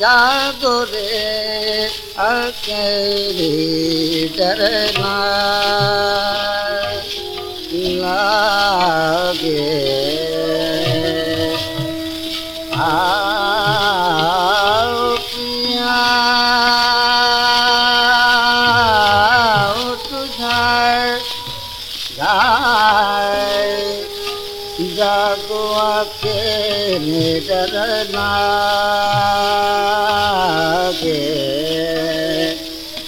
जागो रे अकेली लागे आओ पिया तुझार गे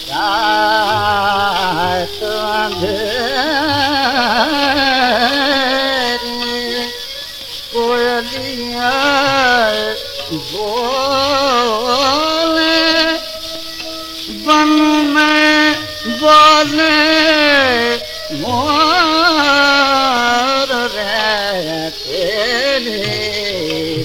रात अंधेरी कोयलिया बोले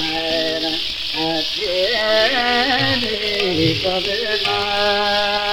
Thank you.